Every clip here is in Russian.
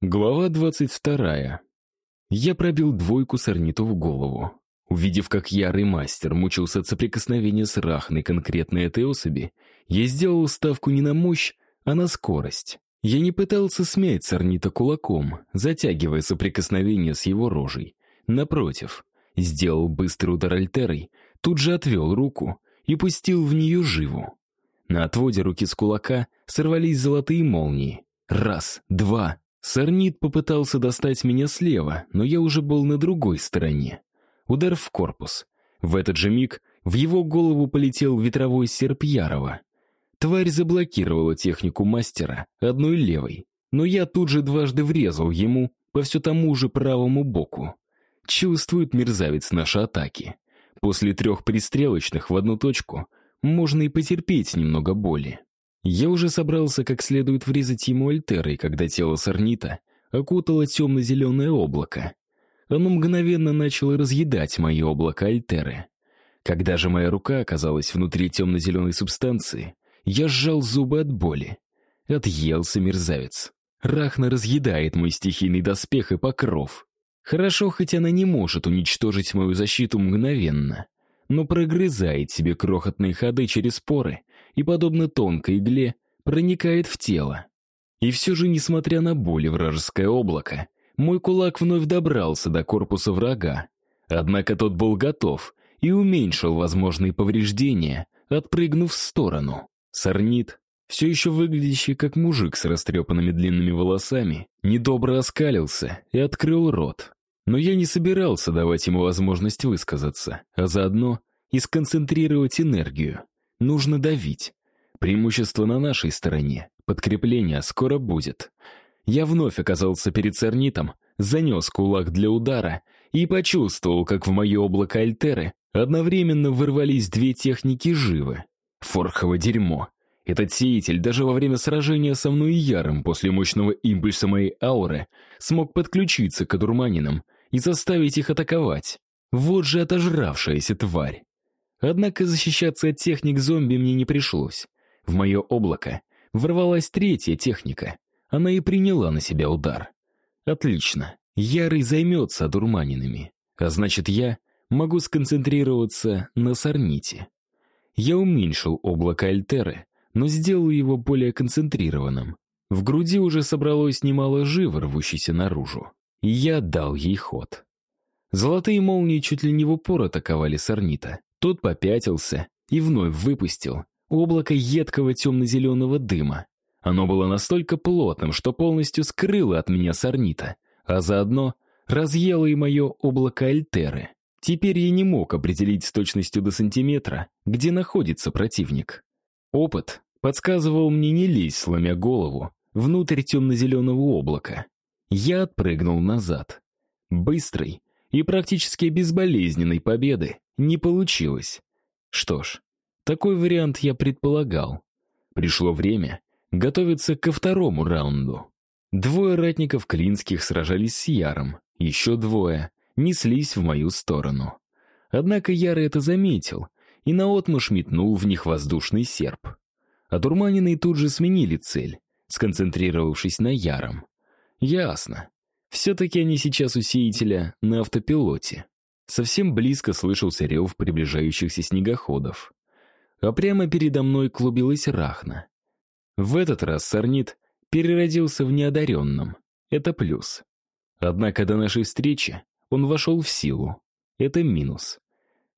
Глава двадцать вторая. Я пробил двойку сорниту в голову. Увидев, как ярый мастер мучился от соприкосновения с рахной конкретной этой особи, я сделал ставку не на мощь, а на скорость. Я не пытался смять сорнита кулаком, затягивая соприкосновение с его рожей. Напротив, сделал быстрый удар альтерой, тут же отвел руку и пустил в нее живу. На отводе руки с кулака сорвались золотые молнии. Раз, два, Сорнит попытался достать меня слева, но я уже был на другой стороне. Удар в корпус. В этот же миг в его голову полетел ветровой серп Ярова. Тварь заблокировала технику мастера одной левой, но я тут же дважды врезал ему по все тому же правому боку. Чувствует мерзавец наши атаки. После трех пристрелочных в одну точку можно и потерпеть немного боли. Я уже собрался как следует врезать ему альтерой, когда тело сорнита окутало темно-зеленое облако. Оно мгновенно начало разъедать мои облако альтеры. Когда же моя рука оказалась внутри темно-зеленой субстанции, я сжал зубы от боли. Отъелся мерзавец. Рахна разъедает мой стихийный доспех и покров. Хорошо, хоть она не может уничтожить мою защиту мгновенно, но прогрызает себе крохотные ходы через поры и, подобно тонкой игле, проникает в тело. И все же, несмотря на боль и вражеское облако, мой кулак вновь добрался до корпуса врага. Однако тот был готов и уменьшил возможные повреждения, отпрыгнув в сторону. Сорнит, все еще выглядящий как мужик с растрепанными длинными волосами, недобро оскалился и открыл рот. Но я не собирался давать ему возможность высказаться, а заодно и сконцентрировать энергию. Нужно давить. Преимущество на нашей стороне. Подкрепление скоро будет. Я вновь оказался перед Цернитом, занес кулак для удара и почувствовал, как в мое облако Альтеры одновременно вырвались две техники живы. Форхово дерьмо. Этот сеятель даже во время сражения со мной ярым после мощного импульса моей ауры смог подключиться к одурманинам и заставить их атаковать. Вот же отожравшаяся тварь. Однако защищаться от техник зомби мне не пришлось. В мое облако ворвалась третья техника. Она и приняла на себя удар. Отлично. Ярый займется одурманенными. А значит, я могу сконцентрироваться на сорните. Я уменьшил облако Альтеры, но сделал его более концентрированным. В груди уже собралось немало живо, рвущейся наружу. И я дал ей ход. Золотые молнии чуть ли не в упор атаковали сорнита. Тот попятился и вновь выпустил облако едкого темно-зеленого дыма. Оно было настолько плотным, что полностью скрыло от меня сорнита, а заодно разъело и мое облако альтеры. Теперь я не мог определить с точностью до сантиметра, где находится противник. Опыт подсказывал мне не лезть, сломя голову, внутрь темно-зеленого облака. Я отпрыгнул назад. Быстрый и практически безболезненной победы не получилось. Что ж, такой вариант я предполагал. Пришло время готовиться ко второму раунду. Двое ратников Клинских сражались с Яром, еще двое неслись в мою сторону. Однако Яр это заметил и наотмашь метнул в них воздушный серп. Дурманины тут же сменили цель, сконцентрировавшись на Яром. Ясно. Все-таки они сейчас у сеятеля на автопилоте. Совсем близко слышался рев приближающихся снегоходов. А прямо передо мной клубилась рахна. В этот раз сорнит переродился в неодаренном. Это плюс. Однако до нашей встречи он вошел в силу. Это минус.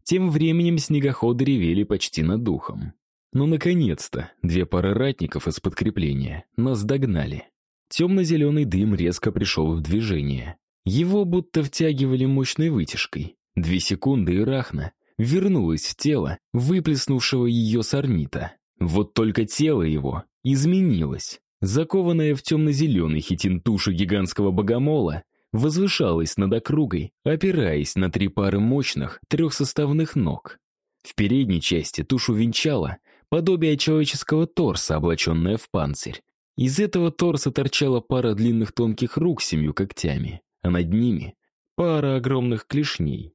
Тем временем снегоходы ревели почти над духом. Ну, наконец-то, две пары ратников из подкрепления нас догнали. Темно-зеленый дым резко пришел в движение. Его будто втягивали мощной вытяжкой. Две секунды, и Рахна вернулась в тело, выплеснувшего ее сорнита. Вот только тело его изменилось. Закованная в темно-зеленый хитин туша гигантского богомола возвышалась над округой, опираясь на три пары мощных трехсоставных ног. В передней части тушу венчала подобие человеческого торса, облаченное в панцирь. Из этого торса торчала пара длинных тонких рук с семью когтями, а над ними пара огромных клешней.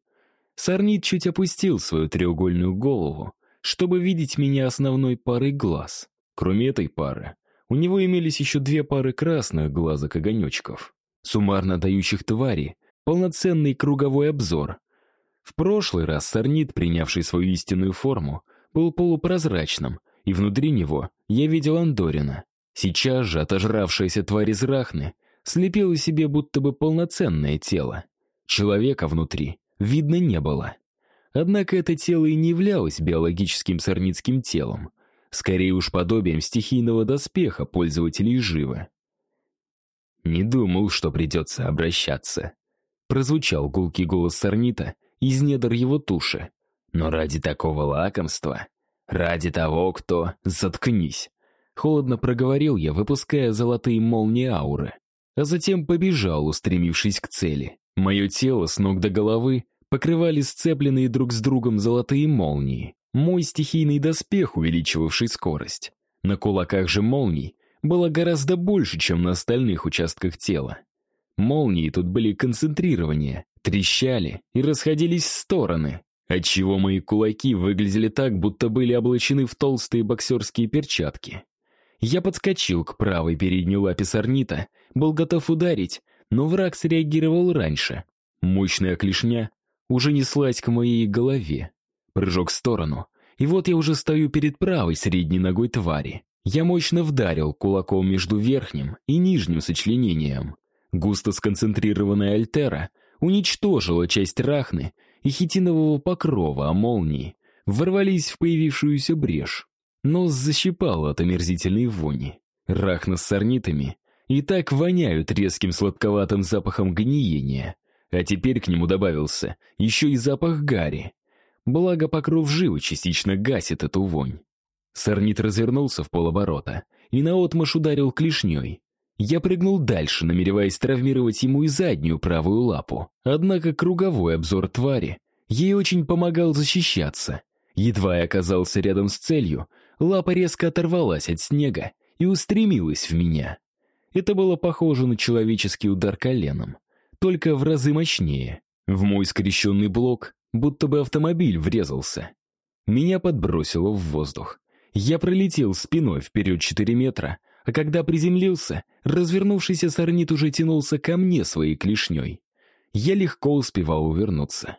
Сорнит чуть опустил свою треугольную голову, чтобы видеть меня основной парой глаз. Кроме этой пары, у него имелись еще две пары красных глазок-огонечков, суммарно дающих твари полноценный круговой обзор. В прошлый раз сорнит, принявший свою истинную форму, был полупрозрачным, и внутри него я видел Андорина. Сейчас же отожравшаяся тварь из Рахны слепила себе будто бы полноценное тело. Человека внутри видно не было. Однако это тело и не являлось биологическим сорницким телом, скорее уж подобием стихийного доспеха пользователей живы. «Не думал, что придется обращаться», — прозвучал гулкий голос сорнита из недр его туши. «Но ради такого лакомства, ради того, кто... Заткнись!» Холодно проговорил я, выпуская золотые молнии ауры, а затем побежал, устремившись к цели. Мое тело с ног до головы покрывали сцепленные друг с другом золотые молнии. Мой стихийный доспех, увеличивавший скорость. На кулаках же молний было гораздо больше, чем на остальных участках тела. Молнии тут были концентрированнее, трещали и расходились в стороны, отчего мои кулаки выглядели так, будто были облачены в толстые боксерские перчатки. Я подскочил к правой передней лапе сорнита, был готов ударить, но враг среагировал раньше. Мощная клешня уже неслась к моей голове. Прыжок в сторону, и вот я уже стою перед правой средней ногой твари. Я мощно вдарил кулаком между верхним и нижним сочленением. Густо сконцентрированная альтера уничтожила часть рахны и хитинового покрова, а молнии ворвались в появившуюся брешь. Нос защипало от омерзительной вони. Рахна с сорнитами и так воняют резким сладковатым запахом гниения, а теперь к нему добавился еще и запах гари. Благо покров живы частично гасит эту вонь. Сорнит развернулся в полоборота и наотмашь ударил клешней. Я прыгнул дальше, намереваясь травмировать ему и заднюю правую лапу. Однако круговой обзор твари ей очень помогал защищаться. Едва я оказался рядом с целью, лапа резко оторвалась от снега и устремилась в меня. Это было похоже на человеческий удар коленом, только в разы мощнее. В мой скрещенный блок будто бы автомобиль врезался. Меня подбросило в воздух. Я пролетел спиной вперед 4 метра, а когда приземлился, развернувшийся сорнит уже тянулся ко мне своей клешней. Я легко успевал увернуться.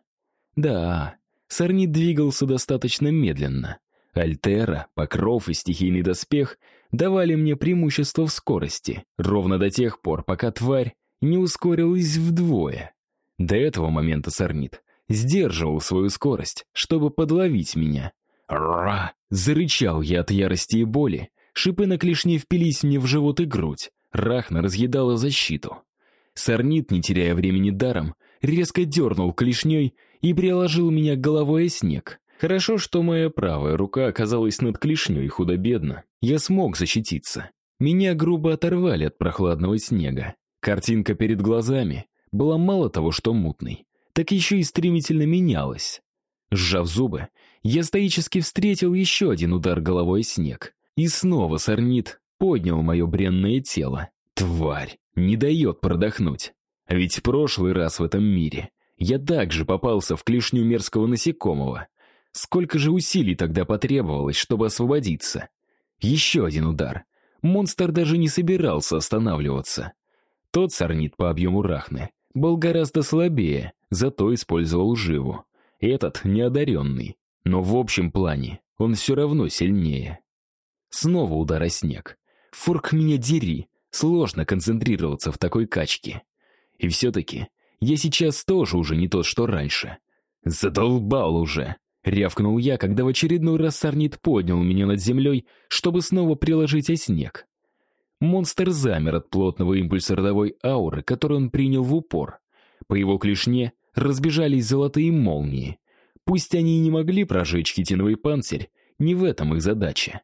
Да, сорнит двигался достаточно медленно. Альтера, покров и стихийный доспех давали мне преимущество в скорости, ровно до тех пор, пока тварь не ускорилась вдвое. До этого момента сорнит сдерживал свою скорость, чтобы подловить меня. «Ра!» — зарычал я от ярости и боли. Шипы на клешне впились мне в живот и грудь. Рахна разъедала защиту. Сорнит, не теряя времени даром, резко дернул клешней и приложил меня головой о снег. Хорошо, что моя правая рука оказалась над клешней худо-бедно. Я смог защититься. Меня грубо оторвали от прохладного снега. Картинка перед глазами была мало того, что мутной, так еще и стремительно менялась. Сжав зубы, я стоически встретил еще один удар головой снег. И снова сорнит поднял мое бренное тело. Тварь, не дает продохнуть. Ведь в прошлый раз в этом мире я также попался в клешню мерзкого насекомого. Сколько же усилий тогда потребовалось, чтобы освободиться? Еще один удар. Монстр даже не собирался останавливаться. Тот сорнит по объему рахны был гораздо слабее, зато использовал живу. Этот неодаренный, но в общем плане он все равно сильнее. Снова удар о снег. Фурк меня дери, сложно концентрироваться в такой качке. И все-таки я сейчас тоже уже не тот, что раньше. Задолбал уже. Рявкнул я, когда в очередной раз Сарнит поднял меня над землей, чтобы снова приложить о снег. Монстр замер от плотного импульса родовой ауры, который он принял в упор. По его клешне разбежались золотые молнии. Пусть они и не могли прожечь хитиновый панцирь, не в этом их задача.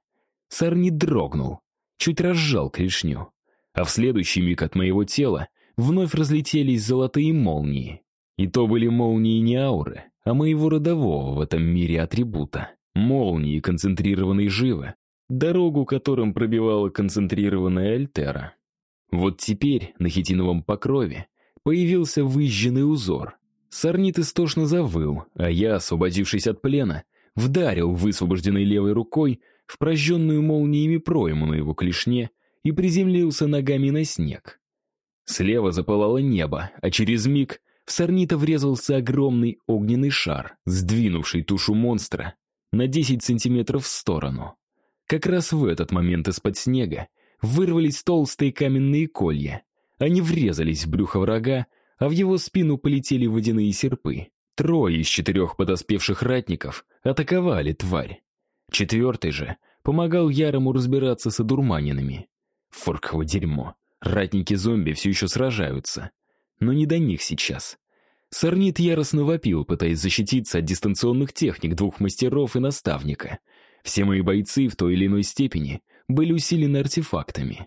Сарнит дрогнул, чуть разжал клешню. А в следующий миг от моего тела вновь разлетелись золотые молнии. И то были молнии не ауры, а моего родового в этом мире атрибута. Молнии, концентрированные живо, дорогу которым пробивала концентрированная альтера. Вот теперь на хитиновом покрове появился выжженный узор. Сорнит истошно завыл, а я, освободившись от плена, вдарил высвобожденной левой рукой в прожженную молниями пройму на его клешне и приземлился ногами на снег. Слева запылало небо, а через миг в сорнита врезался огромный огненный шар, сдвинувший тушу монстра на 10 сантиметров в сторону. Как раз в этот момент из-под снега вырвались толстые каменные колья. Они врезались в брюхо врага, а в его спину полетели водяные серпы. Трое из четырех подоспевших ратников атаковали тварь. Четвертый же помогал Ярому разбираться с одурманенными. Форково дерьмо. Ратники-зомби все еще сражаются. Но не до них сейчас. Сорнит яростно вопил, пытаясь защититься от дистанционных техник двух мастеров и наставника. Все мои бойцы в той или иной степени были усилены артефактами.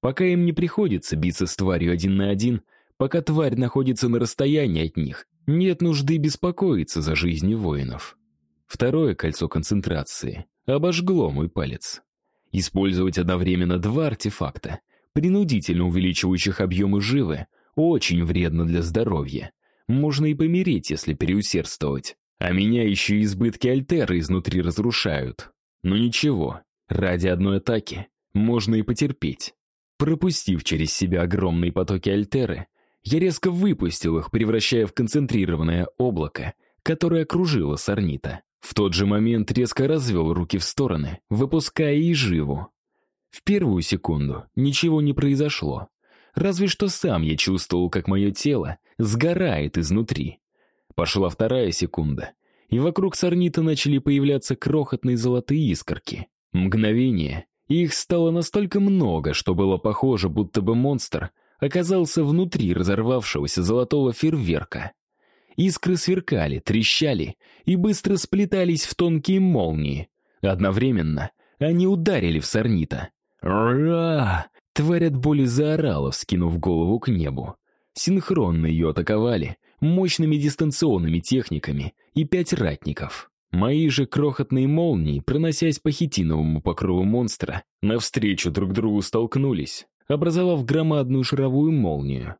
Пока им не приходится биться с тварью один на один, пока тварь находится на расстоянии от них, нет нужды беспокоиться за жизни воинов. Второе кольцо концентрации обожгло мой палец. Использовать одновременно два артефакта, принудительно увеличивающих объемы живы, очень вредно для здоровья. Можно и помереть, если переусердствовать. А меня еще и избытки альтеры изнутри разрушают. Но ничего, ради одной атаки можно и потерпеть. Пропустив через себя огромные потоки альтеры, я резко выпустил их, превращая в концентрированное облако, которое окружило Сорнита. В тот же момент резко развел руки в стороны, выпуская и живу. В первую секунду ничего не произошло. Разве что сам я чувствовал, как мое тело сгорает изнутри. Пошла вторая секунда, и вокруг Сорнита начали появляться крохотные золотые искорки. Мгновение, и их стало настолько много, что было похоже, будто бы монстр оказался внутри разорвавшегося золотого фейерверка. Искры сверкали, трещали и быстро сплетались в тонкие молнии. Одновременно они ударили в Сорнита. «Ра!» Тварь от боли заорала, вскинув голову к небу. Синхронно ее атаковали мощными дистанционными техниками и пять ратников. Мои же крохотные молнии, проносясь по хитиновому покрову монстра, навстречу друг другу столкнулись, образовав громадную шаровую молнию.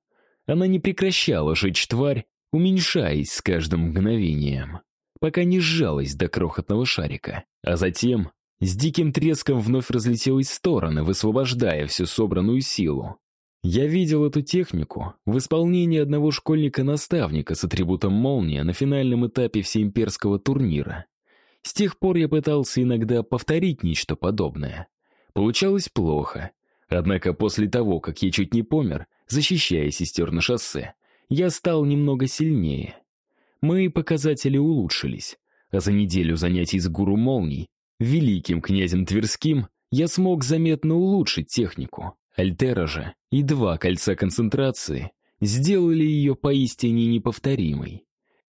Она не прекращала жечь тварь, уменьшаясь с каждым мгновением, пока не сжалась до крохотного шарика, а затем с диким треском вновь разлетелась в стороны, высвобождая всю собранную силу. Я видел эту технику в исполнении одного школьника-наставника с атрибутом молния на финальном этапе всеимперского турнира. С тех пор я пытался иногда повторить нечто подобное. Получалось плохо. Однако после того, как я чуть не помер, защищая сестер на шоссе, я стал немного сильнее. Мои показатели улучшились, а за неделю занятий с гуру молний, великим князем Тверским, я смог заметно улучшить технику. Альтера же и два кольца концентрации сделали ее поистине неповторимой.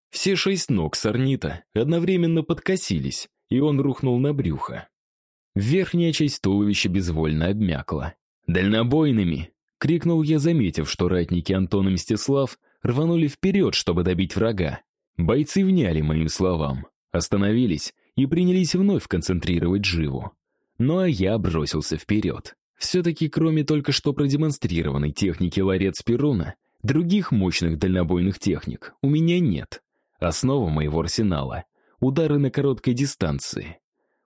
Все шесть ног Сорнита одновременно подкосились, и он рухнул на брюхо. Верхняя часть туловища безвольно обмякла. «Дальнобойными!» — крикнул я, заметив, что ратники Антон и Мстислав рванули вперед, чтобы добить врага. Бойцы вняли моим словам, остановились и принялись вновь концентрировать живу. Ну а я бросился вперед. Все-таки кроме только что продемонстрированной техники ларец Перуна, других мощных дальнобойных техник у меня нет. Основа моего арсенала — удары на короткой дистанции.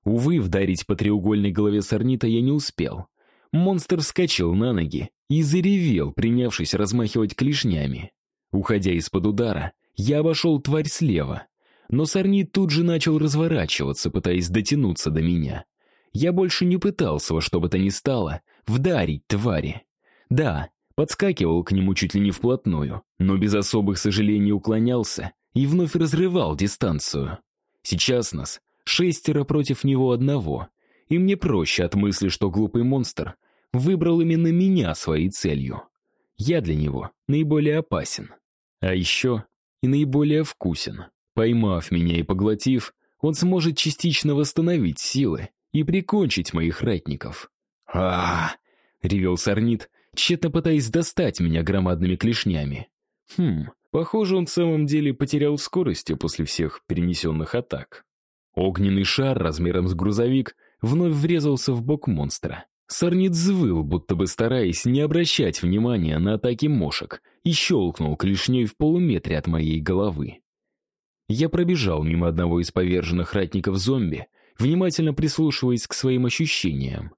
Увы, вдарить по треугольной голове сорнита я не успел. Монстр вскочил на ноги и заревел, принявшись размахивать клешнями. Уходя из-под удара, я обошел тварь слева, но сорнит тут же начал разворачиваться, пытаясь дотянуться до меня. Я больше не пытался во что бы то ни стало вдарить твари. Да, подскакивал к нему чуть ли не вплотную, но без особых сожалений уклонялся и вновь разрывал дистанцию. Сейчас нас шестеро против него одного, и мне проще от мысли, что глупый монстр выбрал именно меня своей целью. Я для него наиболее опасен. А еще и наиболее вкусен. Поймав меня и поглотив, он сможет частично восстановить силы и прикончить моих ратников. а, ревел Сорнит, тщетно пытаясь достать меня громадными клешнями. Хм, похоже, он в самом деле потерял скорости после всех перенесенных атак. Огненный шар размером с грузовик вновь врезался в бок монстра. Сорнит взвыл, будто бы стараясь не обращать внимания на атаки мошек, и щелкнул клешней в полуметре от моей головы. Я пробежал мимо одного из поверженных ратников зомби, внимательно прислушиваясь к своим ощущениям.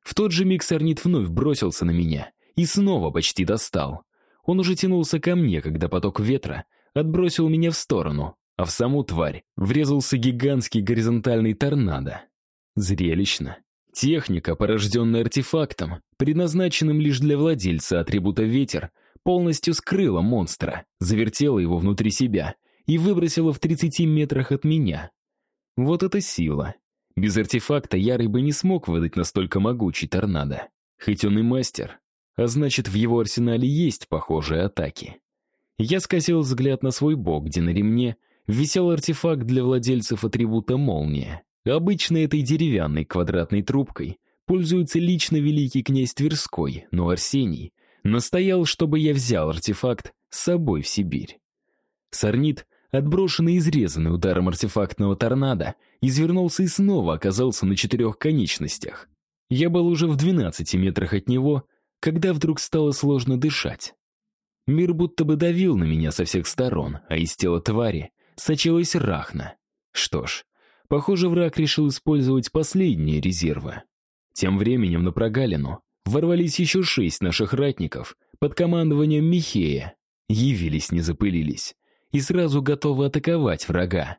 В тот же миг Сорнит вновь бросился на меня и снова почти достал. Он уже тянулся ко мне, когда поток ветра отбросил меня в сторону, а в саму тварь врезался гигантский горизонтальный торнадо. Зрелищно. Техника, порожденная артефактом, предназначенным лишь для владельца атрибута «ветер», полностью скрыла монстра, завертела его внутри себя и выбросила в 30 метрах от меня. Вот это сила. Без артефакта Ярый бы не смог выдать настолько могучий торнадо. Хоть он и мастер, а значит, в его арсенале есть похожие атаки. Я скосил взгляд на свой бок, где на ремне висел артефакт для владельцев атрибута «Молния». Обычно этой деревянной квадратной трубкой пользуется лично великий князь Тверской, но Арсений настоял, чтобы я взял артефакт с собой в Сибирь. Сорнит, отброшенный и изрезанный ударом артефактного торнадо, извернулся и снова оказался на четырех конечностях. Я был уже в 12 метрах от него, когда вдруг стало сложно дышать. Мир будто бы давил на меня со всех сторон, а из тела твари сочилась рахна. Что ж, похоже, враг решил использовать последние резервы. Тем временем на прогалину ворвались еще шесть наших ратников под командованием Михея. Явились, не запылились, и сразу готовы атаковать врага.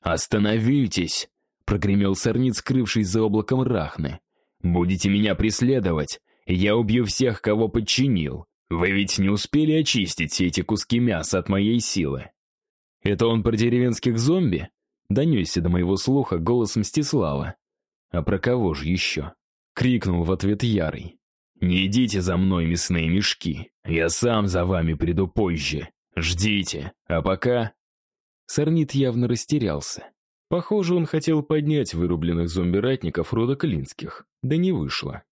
«Остановитесь!» — прогремел сорниц, скрывшись за облаком рахны. «Будете меня преследовать, я убью всех, кого подчинил. Вы ведь не успели очистить все эти куски мяса от моей силы». «Это он про деревенских зомби?» — донесся до моего слуха голос Мстислава. «А про кого же еще?» — крикнул в ответ Ярый. «Не идите за мной, мясные мешки. Я сам за вами приду позже. Ждите. А пока...» Сорнит явно растерялся. Похоже, он хотел поднять вырубленных зомби-ратников рода Клинских. Да не вышло.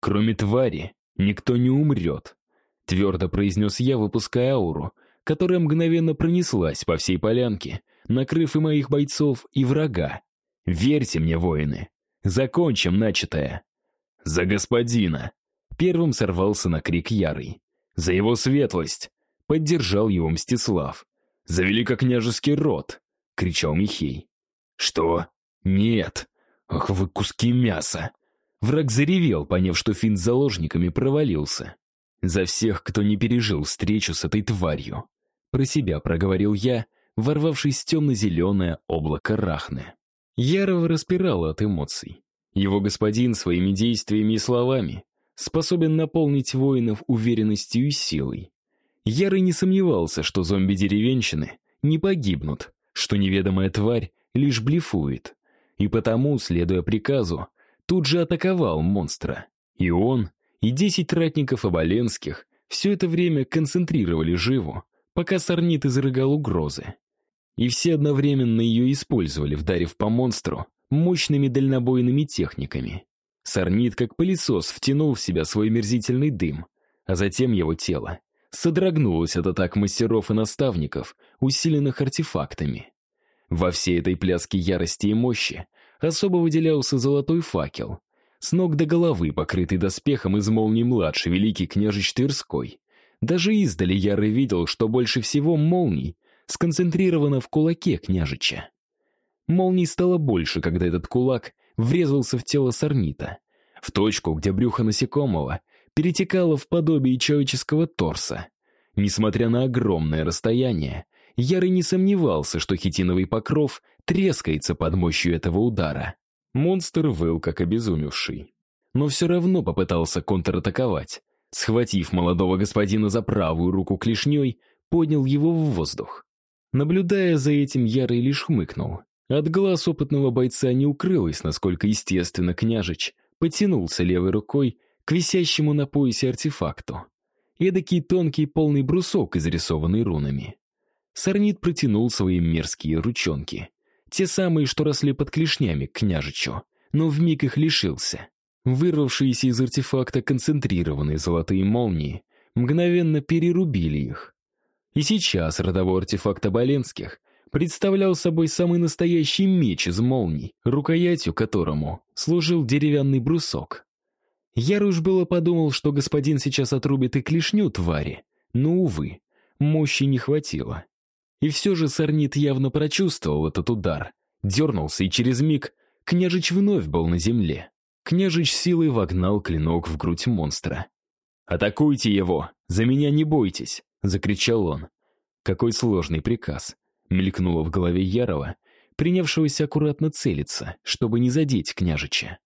«Кроме твари, никто не умрет», — твердо произнес я, выпуская ауру, которая мгновенно пронеслась по всей полянке, накрыв и моих бойцов, и врага. «Верьте мне, воины, закончим начатое». «За господина!» Первым сорвался на крик Ярый. «За его светлость!» Поддержал его Мстислав. «За великокняжеский род!» — кричал Михей. «Что? Нет! Ах вы куски мяса!» Враг заревел, поняв, что финт с заложниками провалился. «За всех, кто не пережил встречу с этой тварью!» Про себя проговорил я, ворвавшись в темно-зеленое облако рахны. Ярова распирало от эмоций. Его господин своими действиями и словами способен наполнить воинов уверенностью и силой. Ярый не сомневался, что зомби-деревенщины не погибнут, что неведомая тварь лишь блефует. И потому, следуя приказу, тут же атаковал монстра. И он, и десять ратников Оболенских все это время концентрировали живу, пока Сорнит изрыгал угрозы. И все одновременно ее использовали, вдарив по монстру мощными дальнобойными техниками. Сорнит, как пылесос, втянул в себя свой мерзительный дым, а затем его тело содрогнулось от атак мастеров и наставников, усиленных артефактами. Во всей этой пляске ярости и мощи особо выделялся золотой факел, с ног до головы покрытый доспехом из молний младший великий княжич Тверской. Даже издали Ярый видел, что больше всего молний сконцентрировано в кулаке княжича. Молний стало больше, когда этот кулак врезался в тело сорнита, в точку, где брюхо насекомого перетекало в подобие человеческого торса. Несмотря на огромное расстояние, Ярый не сомневался, что хитиновый покров трескается под мощью этого удара. Монстр выл, как обезумевший. Но все равно попытался контратаковать. Схватив молодого господина за правую руку клешней, поднял его в воздух. Наблюдая за этим, Ярый лишь хмыкнул. От глаз опытного бойца не укрылось, насколько естественно княжич потянулся левой рукой к висящему на поясе артефакту. Эдакий тонкий полный брусок, изрисованный рунами. Сорнит протянул свои мерзкие ручонки. Те самые, что росли под клешнями к княжичу, но вмиг их лишился. Вырвавшиеся из артефакта концентрированные золотые молнии мгновенно перерубили их. И сейчас родовой артефакт Оболенских представлял собой самый настоящий меч из молний, рукоятью которому служил деревянный брусок. Яруш было подумал, что господин сейчас отрубит и клешню твари, но, увы, мощи не хватило. И все же Сорнит явно прочувствовал этот удар, дернулся, и через миг княжич вновь был на земле. Княжич силой вогнал клинок в грудь монстра. «Атакуйте его! За меня не бойтесь!» — закричал он. Какой сложный приказ. Мелькнуло в голове Ярова, принявшегося аккуратно целиться, чтобы не задеть княжича.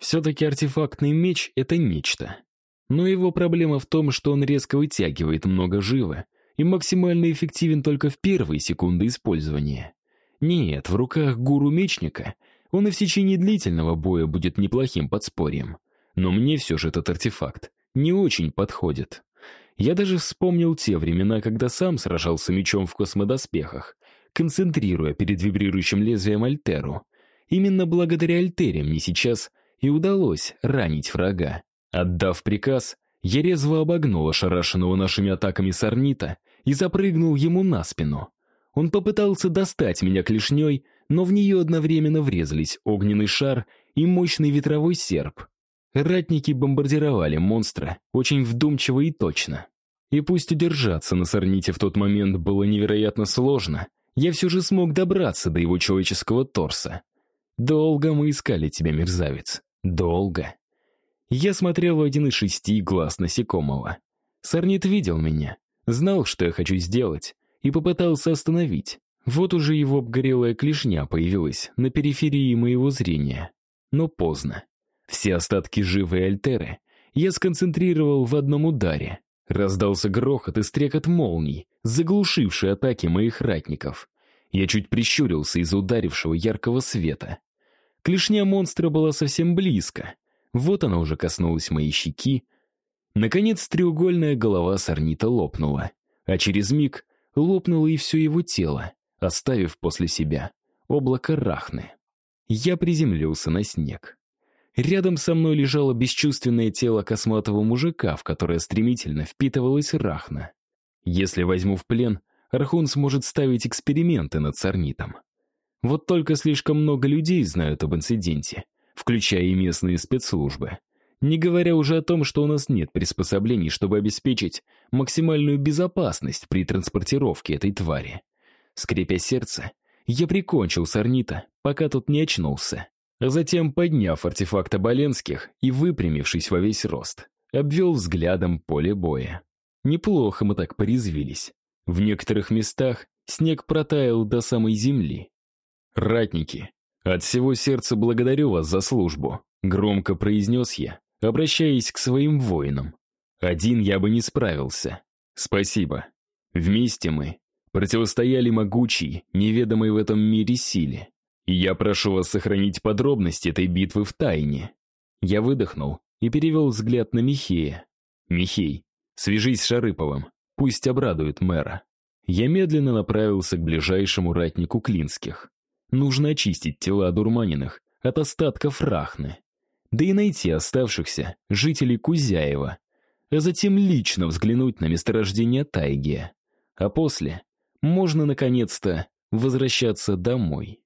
Все-таки артефактный меч — это нечто. Но его проблема в том, что он резко вытягивает много живы и максимально эффективен только в первые секунды использования. Нет, в руках гуру-мечника он и в течение длительного боя будет неплохим подспорьем. Но мне все же этот артефакт не очень подходит. Я даже вспомнил те времена, когда сам сражался мечом в космодоспехах, концентрируя перед вибрирующим лезвием Альтеру. Именно благодаря Альтере мне сейчас и удалось ранить врага. Отдав приказ, я резво обогнул ошарашенного нашими атаками Сорнита и запрыгнул ему на спину. Он попытался достать меня клешней, но в нее одновременно врезались огненный шар и мощный ветровой серп. Ратники бомбардировали монстра очень вдумчиво и точно. И пусть удержаться на Сорните в тот момент было невероятно сложно, я все же смог добраться до его человеческого торса. Долго мы искали тебя, мерзавец. Долго. Я смотрел в один из шести глаз насекомого. Сорнит видел меня, знал, что я хочу сделать, и попытался остановить. Вот уже его обгорелая клешня появилась на периферии моего зрения. Но поздно. Все остатки живой альтеры я сконцентрировал в одном ударе. Раздался грохот и стрекот молний, заглушивший атаки моих ратников. Я чуть прищурился из-за ударившего яркого света. Клешня монстра была совсем близко. Вот она уже коснулась моей щеки. Наконец треугольная голова сорнита лопнула, а через миг лопнуло и все его тело, оставив после себя облако рахны. Я приземлился на снег. Рядом со мной лежало бесчувственное тело косматого мужика, в которое стремительно впитывалась рахна. Если возьму в плен, Архун сможет ставить эксперименты над сорнитом. Вот только слишком много людей знают об инциденте, включая и местные спецслужбы. Не говоря уже о том, что у нас нет приспособлений, чтобы обеспечить максимальную безопасность при транспортировке этой твари. Скрипя сердце, я прикончил Сорнита, пока тот не очнулся. А затем, подняв артефакт Оболенских и выпрямившись во весь рост, обвел взглядом поле боя. Неплохо мы так порезвились. В некоторых местах снег протаял до самой земли. «Ратники, от всего сердца благодарю вас за службу», — громко произнес я, обращаясь к своим воинам. «Один я бы не справился. Спасибо. Вместе мы противостояли могучей, неведомой в этом мире силе. И я прошу вас сохранить подробности этой битвы в тайне». Я выдохнул и перевел взгляд на Михея. «Михей, свяжись с Шарыповым, пусть обрадует мэра». Я медленно направился к ближайшему ратнику Клинских. Нужно очистить тела дурманиных от остатков рахны. Да и найти оставшихся жителей Кузяева, а затем лично взглянуть на месторождение тайги. А после можно наконец-то возвращаться домой.